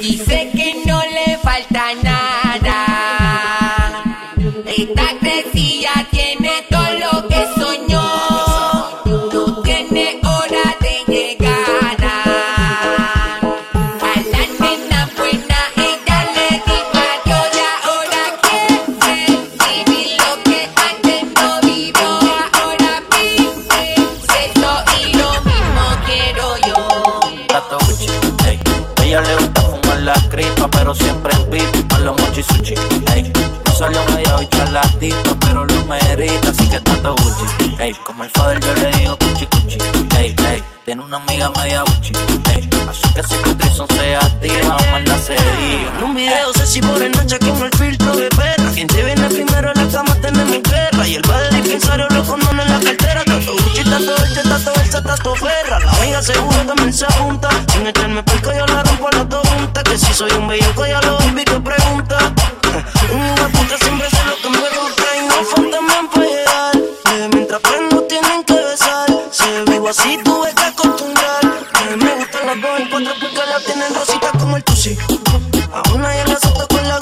Dice que no le falta nada. Esta crecilla tiene todo pero siempre en pipi pa' los mochi sushi, ey. No salió media bicha la tipa, pero lo merita, así que Tato Gucci, ey. Como el father yo le digo cuchi cuchi, ey, ey. Tiene una amiga media Gucci, ey. Así que si tu trison se activa, manda sería. En un video sé si por el noche con el filtro de perra. Quien te viene primero en la cama tenemos guerra. Y el padre dispensario lo condona en la cartera. Tato Gucci, tato Dolce, tato Elsa, tato Ferra. Seguro también se apunta. Sin echarme pico yo la rompo a las dos juntas. Que si soy un bellaco ya lo vi que pregunta. Un puta siempre sé lo que me gusta. Y no falta llegar. Eh, Mientras prendo tienen que besar. Se vivo así tuve que acostumbrar. Me gustan las dos en cuatro porque la tienen rosita como el tusi. A una ya la suelto con la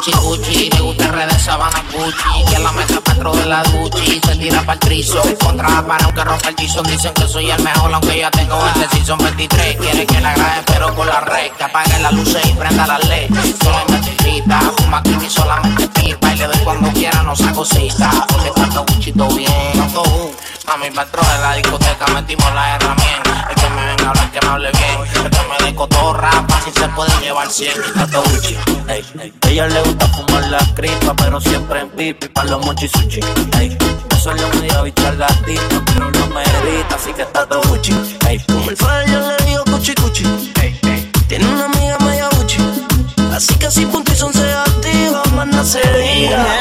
Mi cuchi cuchi, le gusta de sabana Gucci. Que la meta dentro de la Gucci Se tira para el trizo Contra para aunque rompa el chizón Dicen que soy el mejor aunque ya tengo este season 23 Quiere que la grabe pero con la red Que apague las luces y prenda la led Solamente frita, fuma y solamente pipa. Y le doy cuando quiera, no saco cita. Porque tanto Gucci todo bien, todo a mi patrón en la discoteca metimos la herramienta. El que me venga a hablar, que me hable bien. El que me dé cotorra, fácil se puede llevar 100. Tato Gucci, ey, ey. Ella le gusta fumar la cripa, pero siempre en pipi pa' los mochi sushi, ey. No salió media bicha la tipa, pero lo merita, así que Tato Gucci, ey. Como el yo le digo cuchi cuchi. Tiene una amiga media Gucci. Así que si punto y son se activa, más no se diga.